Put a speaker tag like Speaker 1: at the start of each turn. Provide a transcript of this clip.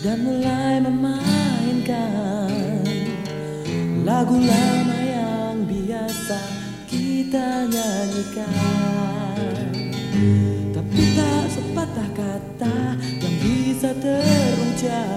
Speaker 1: dan mulai memainkan lagu lama yang biasa kita nyanyikan. Tapi tak sepatah kata yang bisa terucap.